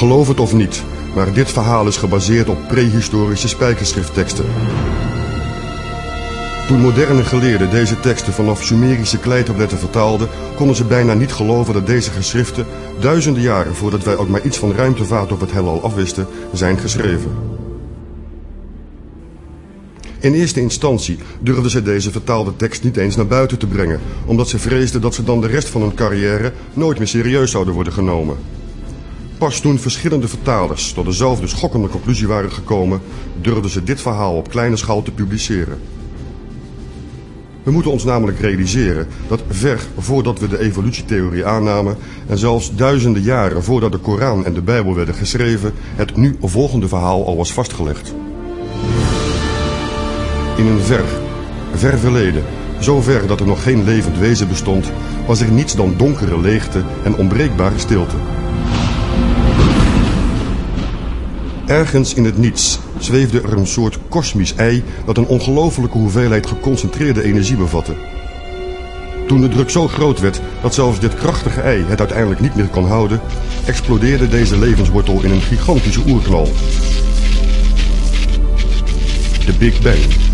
Geloof het of niet, maar dit verhaal is gebaseerd op prehistorische spijkerschriftteksten. Toen moderne geleerden deze teksten vanaf Sumerische kleitabletten vertaalden, konden ze bijna niet geloven dat deze geschriften, duizenden jaren voordat wij ook maar iets van ruimtevaart op het heelal afwisten, zijn geschreven. In eerste instantie durfden ze deze vertaalde tekst niet eens naar buiten te brengen, omdat ze vreesden dat ze dan de rest van hun carrière nooit meer serieus zouden worden genomen. Pas toen verschillende vertalers tot dezelfde schokkende conclusie waren gekomen, durfden ze dit verhaal op kleine schaal te publiceren. We moeten ons namelijk realiseren dat ver voordat we de evolutietheorie aannamen en zelfs duizenden jaren voordat de Koran en de Bijbel werden geschreven, het nu volgende verhaal al was vastgelegd. In een ver, ver verleden, zo ver dat er nog geen levend wezen bestond, was er niets dan donkere leegte en onbreekbare stilte. Ergens in het niets zweefde er een soort kosmisch ei dat een ongelofelijke hoeveelheid geconcentreerde energie bevatte. Toen de druk zo groot werd dat zelfs dit krachtige ei het uiteindelijk niet meer kon houden, explodeerde deze levenswortel in een gigantische oerknal. De Big Bang.